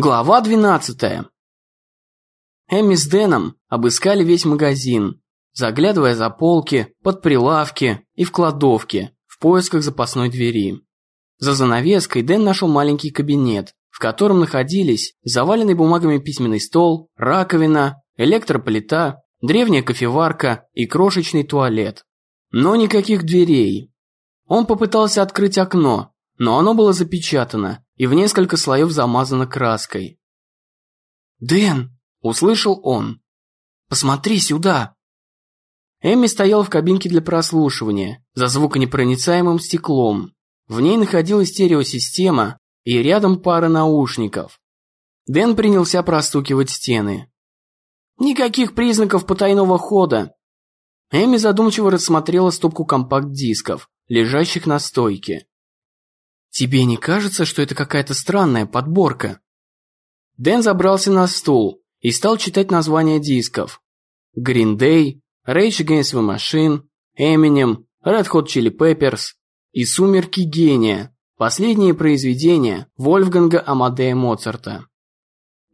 Глава 12. Эми с Дэном обыскали весь магазин, заглядывая за полки, под прилавки и в кладовки в поисках запасной двери. За занавеской Дэн нашел маленький кабинет, в котором находились заваленный бумагами письменный стол, раковина, электроплита, древняя кофеварка и крошечный туалет. Но никаких дверей. Он попытался открыть окно, но оно было запечатано и в несколько слоев замазано краской. «Дэн!» – услышал он. «Посмотри сюда!» Эми стоял в кабинке для прослушивания, за звуконепроницаемым стеклом. В ней находилась стереосистема и рядом пара наушников. Дэн принялся простукивать стены. «Никаких признаков потайного хода!» Эми задумчиво рассмотрела стопку компакт-дисков, лежащих на стойке. Тебе не кажется, что это какая-то странная подборка? Дэн забрался на стул и стал читать названия дисков. Green Day, Rage Against the Machine, Eminem, Red Hot Chili Peppers и Сумерки гения, последние произведения Вольфганга Амадея Моцарта.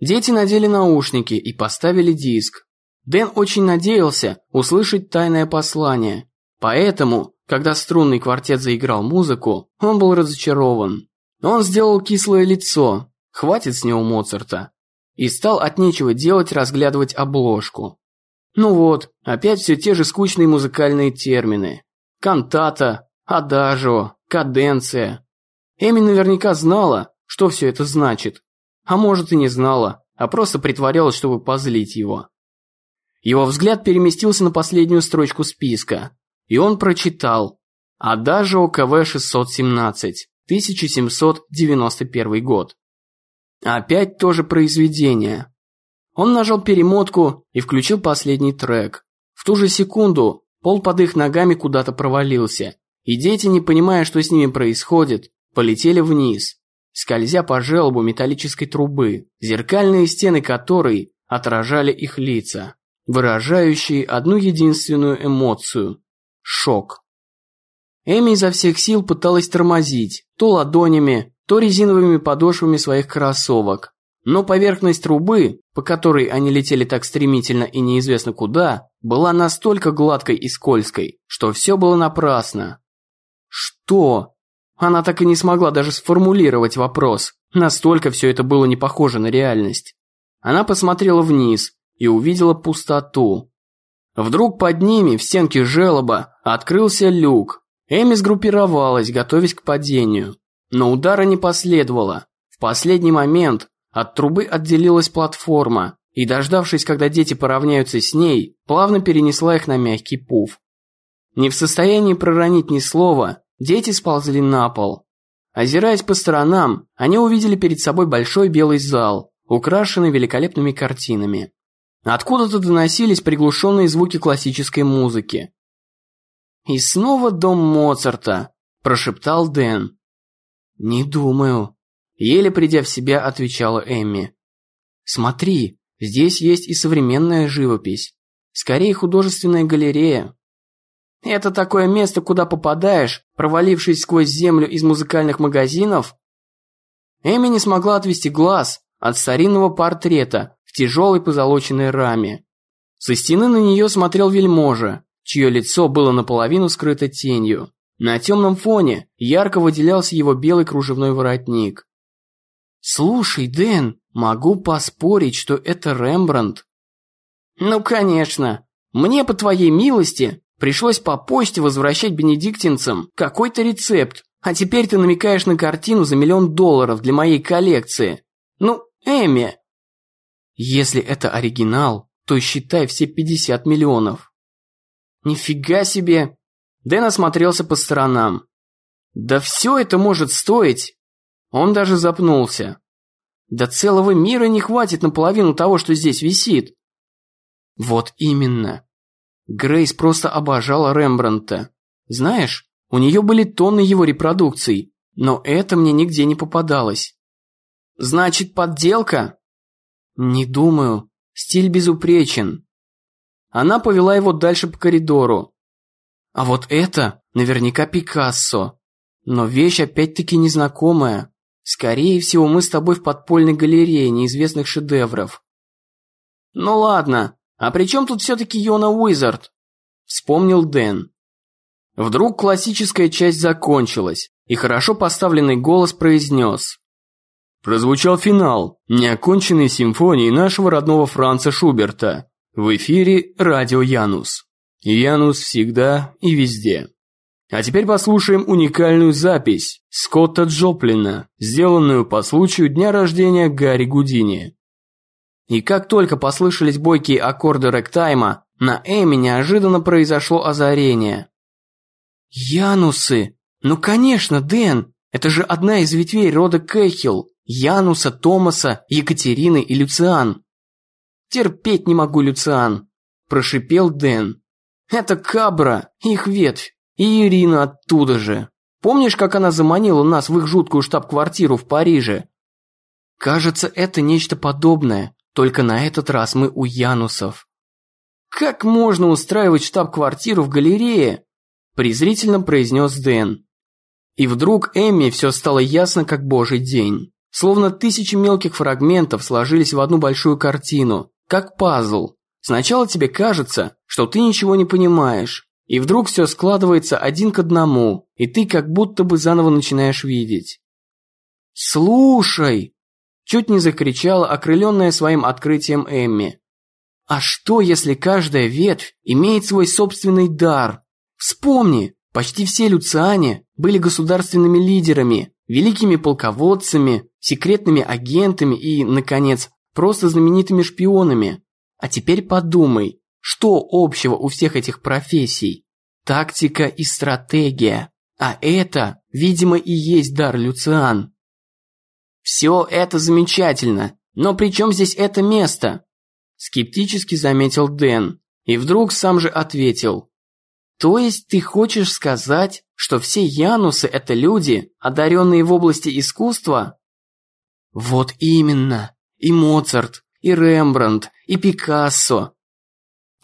Дети надели наушники и поставили диск. Дэн очень надеялся услышать тайное послание, поэтому когда струнный квартет заиграл музыку, он был разочарован. Он сделал кислое лицо, хватит с него Моцарта, и стал от нечего делать разглядывать обложку. Ну вот, опять все те же скучные музыкальные термины. Кантата, адажио, каденция. Эми наверняка знала, что все это значит. А может и не знала, а просто притворялась, чтобы позлить его. Его взгляд переместился на последнюю строчку списка. И он прочитал «Адажио КВ-617, 1791 год». Опять тоже произведение. Он нажал перемотку и включил последний трек. В ту же секунду пол под их ногами куда-то провалился, и дети, не понимая, что с ними происходит, полетели вниз, скользя по желобу металлической трубы, зеркальные стены которой отражали их лица, выражающие одну единственную эмоцию Шок. Эми изо всех сил пыталась тормозить, то ладонями, то резиновыми подошвами своих кроссовок. Но поверхность трубы, по которой они летели так стремительно и неизвестно куда, была настолько гладкой и скользкой, что все было напрасно. Что? Она так и не смогла даже сформулировать вопрос. Настолько все это было не похоже на реальность. Она посмотрела вниз и увидела пустоту. Вдруг под ними, в стенке желоба, открылся люк. Эми сгруппировалась, готовясь к падению. Но удара не последовало. В последний момент от трубы отделилась платформа, и, дождавшись, когда дети поравняются с ней, плавно перенесла их на мягкий пуф. Не в состоянии проронить ни слова, дети сползли на пол. Озираясь по сторонам, они увидели перед собой большой белый зал, украшенный великолепными картинами. Откуда-то доносились приглушенные звуки классической музыки. «И снова дом Моцарта», – прошептал Дэн. «Не думаю», – еле придя в себя, отвечала Эмми. «Смотри, здесь есть и современная живопись. Скорее, художественная галерея». «Это такое место, куда попадаешь, провалившись сквозь землю из музыкальных магазинов?» Эми не смогла отвести глаз от старинного портрета, тяжелой позолоченной раме. Со стены на нее смотрел вельможа, чье лицо было наполовину скрыто тенью. На темном фоне ярко выделялся его белый кружевной воротник. «Слушай, Дэн, могу поспорить, что это Рембрандт». «Ну, конечно. Мне, по твоей милости, пришлось по почте возвращать бенедиктинцам какой-то рецепт, а теперь ты намекаешь на картину за миллион долларов для моей коллекции. Ну, Эми, если это оригинал, то считай все 50 миллионов. Нифига себе! Дэн осмотрелся по сторонам. Да все это может стоить! Он даже запнулся. Да целого мира не хватит на половину того, что здесь висит. Вот именно. Грейс просто обожала Рембрандта. Знаешь, у нее были тонны его репродукций, но это мне нигде не попадалось. Значит, подделка? «Не думаю. Стиль безупречен». Она повела его дальше по коридору. А вот это наверняка Пикассо. Но вещь опять-таки незнакомая. Скорее всего, мы с тобой в подпольной галерее неизвестных шедевров. Ну ладно, а при чем тут все-таки Йона Уизард? Вспомнил Дэн. Вдруг классическая часть закончилась, и хорошо поставленный голос произнес. Прозвучал финал неоконченной симфонии нашего родного Франца Шуберта. В эфире радио Янус. Янус всегда и везде. А теперь послушаем уникальную запись Скотта Джоплина, сделанную по случаю дня рождения Гарри Гудини. И как только послышались бойкие аккорды рэктайма, на Эми неожиданно произошло озарение. «Янусы! Ну конечно, Дэн! Это же одна из ветвей рода Кэхилл, Януса, Томаса, Екатерины и Люциан!» «Терпеть не могу, Люциан!» – прошипел Дэн. «Это Кабра, их ветвь, и Ирина оттуда же. Помнишь, как она заманила нас в их жуткую штаб-квартиру в Париже? Кажется, это нечто подобное, только на этот раз мы у Янусов. Как можно устраивать штаб-квартиру в галерее? презрительно произнес Дэн. И вдруг Эмми все стало ясно, как божий день. Словно тысячи мелких фрагментов сложились в одну большую картину, как пазл. Сначала тебе кажется, что ты ничего не понимаешь, и вдруг все складывается один к одному, и ты как будто бы заново начинаешь видеть. «Слушай!» Чуть не закричала окрыленная своим открытием Эмми. «А что, если каждая ветвь имеет свой собственный дар? Вспомни, почти все люциане были государственными лидерами, великими полководцами, секретными агентами и, наконец, просто знаменитыми шпионами. А теперь подумай, что общего у всех этих профессий? Тактика и стратегия. А это, видимо, и есть дар Люциан. Все это замечательно, но при чем здесь это место? Скептически заметил Дэн, и вдруг сам же ответил. То есть ты хочешь сказать, что все Янусы – это люди, одаренные в области искусства? Вот именно. И Моцарт, и Рембрандт, и Пикассо.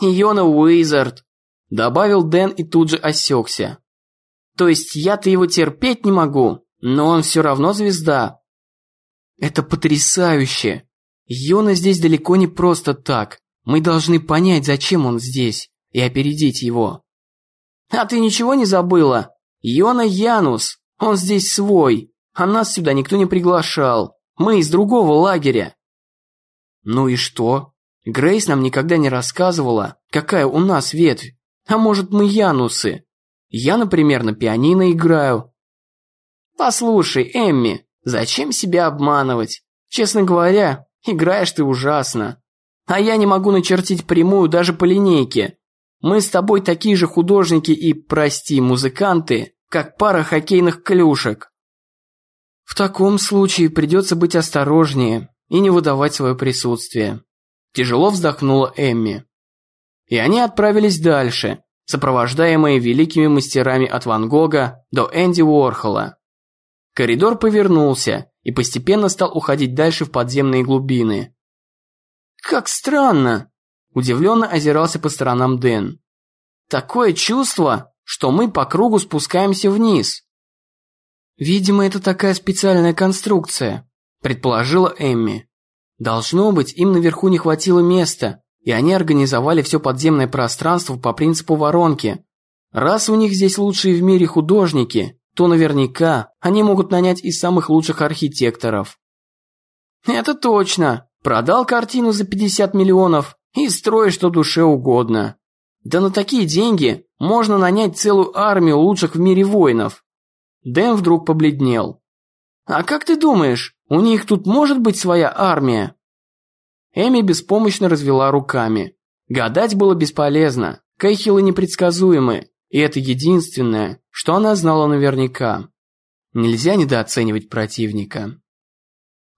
И Йона Уизард, добавил Дэн и тут же осекся. То есть я-то его терпеть не могу, но он все равно звезда. Это потрясающе. Йона здесь далеко не просто так. Мы должны понять, зачем он здесь, и опередить его. А ты ничего не забыла? Йона Янус, он здесь свой, а нас сюда никто не приглашал. Мы из другого лагеря. Ну и что? Грейс нам никогда не рассказывала, какая у нас ветвь. А может, мы Янусы? Я, например, на пианино играю. Послушай, Эмми, зачем себя обманывать? Честно говоря, играешь ты ужасно. А я не могу начертить прямую даже по линейке. Мы с тобой такие же художники и, прости, музыканты, как пара хоккейных клюшек. В таком случае придется быть осторожнее и не выдавать свое присутствие. Тяжело вздохнула Эмми. И они отправились дальше, сопровождаемые великими мастерами от Ван Гога до Энди Уорхола. Коридор повернулся и постепенно стал уходить дальше в подземные глубины. «Как странно!» – удивленно озирался по сторонам Дэн. «Такое чувство, что мы по кругу спускаемся вниз». «Видимо, это такая специальная конструкция», – предположила Эмми. «Должно быть, им наверху не хватило места, и они организовали все подземное пространство по принципу воронки. Раз у них здесь лучшие в мире художники, то наверняка они могут нанять и самых лучших архитекторов. Это точно. Продал картину за 50 миллионов и строй что душе угодно. Да на такие деньги можно нанять целую армию лучших в мире воинов. Дэн вдруг побледнел. А как ты думаешь, у них тут может быть своя армия? Эми беспомощно развела руками. Гадать было бесполезно. Кейхилы непредсказуемы, и это единственное, что она знала наверняка. Нельзя недооценивать противника.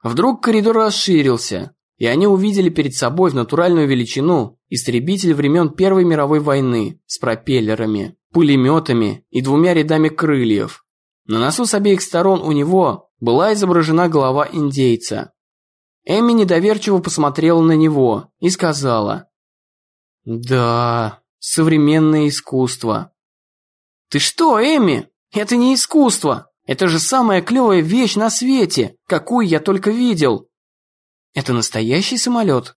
Вдруг коридор расширился, и они увидели перед собой в натуральную величину истребитель времен Первой мировой войны с пропеллерами, пулеметами и двумя рядами крыльев. На носу с обеих сторон у него была изображена голова индейца, Эми недоверчиво посмотрела на него и сказала. «Да, современное искусство». «Ты что, Эми? Это не искусство, Это же самая клевая вещь на свете, какую я только видел. Это настоящий самолет?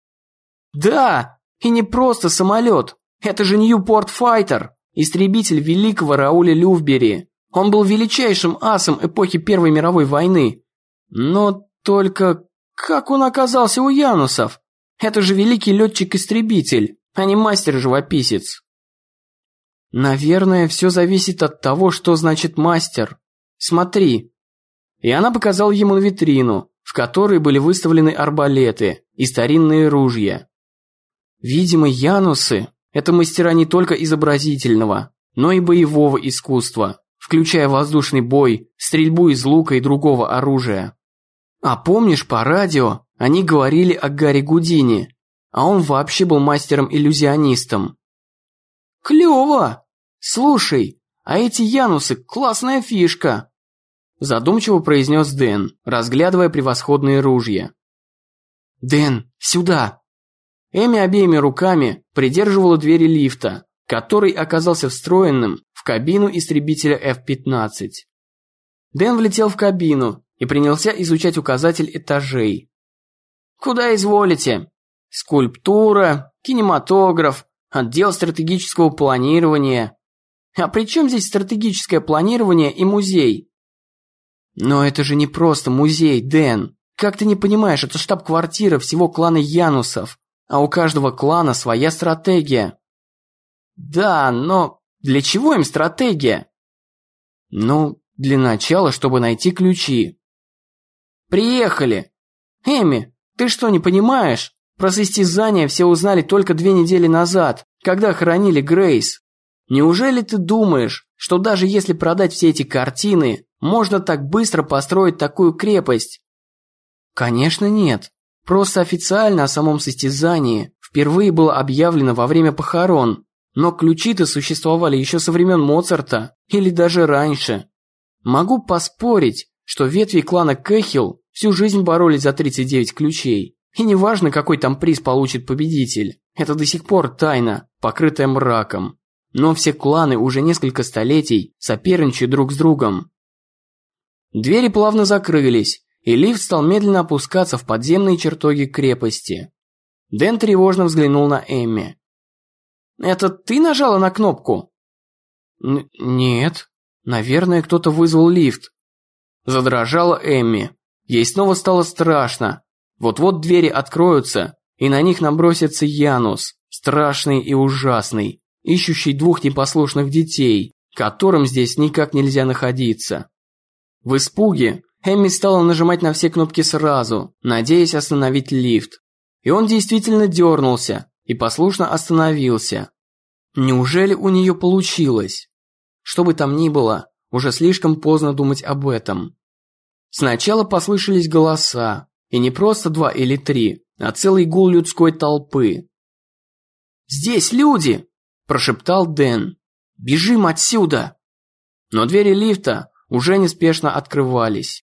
Да, и не просто самолет. Это же Ньюпорт Файтер, истребитель великого Рауля Люфбери. Он был величайшим асом эпохи Первой мировой войны. Но только как он оказался у Янусов? Это же великий летчик-истребитель, а не мастер-живописец. Наверное, все зависит от того, что значит мастер. Смотри. И она показала ему витрину, в которой были выставлены арбалеты и старинные ружья. Видимо, Янусы – это мастера не только изобразительного, но и боевого искусства, включая воздушный бой, стрельбу из лука и другого оружия. А помнишь, по радио они говорили о Гарри Гудини, а он вообще был мастером-иллюзионистом. Клево! Слушай, а эти Янусы – классная фишка!» Задумчиво произнес Дэн, разглядывая превосходные ружья. «Дэн, сюда!» Эми обеими руками придерживала двери лифта, который оказался встроенным в кабину истребителя F-15. Дэн влетел в кабину и принялся изучать указатель этажей. «Куда изволите? Скульптура, кинематограф, отдел стратегического планирования. А при чем здесь стратегическое планирование и музей? Но это же не просто музей, Дэн. Как ты не понимаешь, это штаб-квартира всего клана Янусов, а у каждого клана своя стратегия. Да, но для чего им стратегия? Ну, для начала, чтобы найти ключи. Приехали. Эми, ты что, не понимаешь? Про состязание все узнали только две недели назад, когда хоронили Грейс. Неужели ты думаешь, что даже если продать все эти картины, можно так быстро построить такую крепость? Конечно нет. Просто официально о самом состязании впервые было объявлено во время похорон, но ключи-то существовали еще со времен Моцарта или даже раньше. Могу поспорить, что ветви клана Кэхилл всю жизнь боролись за 39 ключей. И неважно, какой там приз получит победитель, это до сих пор тайна, покрытая мраком. Но все кланы уже несколько столетий соперничают друг с другом. Двери плавно закрылись, и лифт стал медленно опускаться в подземные чертоги крепости. Дэн тревожно взглянул на Эмми. «Это ты нажала на кнопку?» Н «Нет. Наверное, кто-то вызвал лифт». Задрожала Эмми. Ей снова стало страшно. Вот-вот двери откроются, и на них набросится Янус, страшный и ужасный ищущий двух непослушных детей, которым здесь никак нельзя находиться. В испуге Эмми стала нажимать на все кнопки сразу, надеясь остановить лифт. И он действительно дернулся и послушно остановился. Неужели у нее получилось? Что бы там ни было, уже слишком поздно думать об этом. Сначала послышались голоса, и не просто два или три, а целый гул людской толпы. «Здесь люди!» прошептал Дэн. «Бежим отсюда!» Но двери лифта уже неспешно открывались.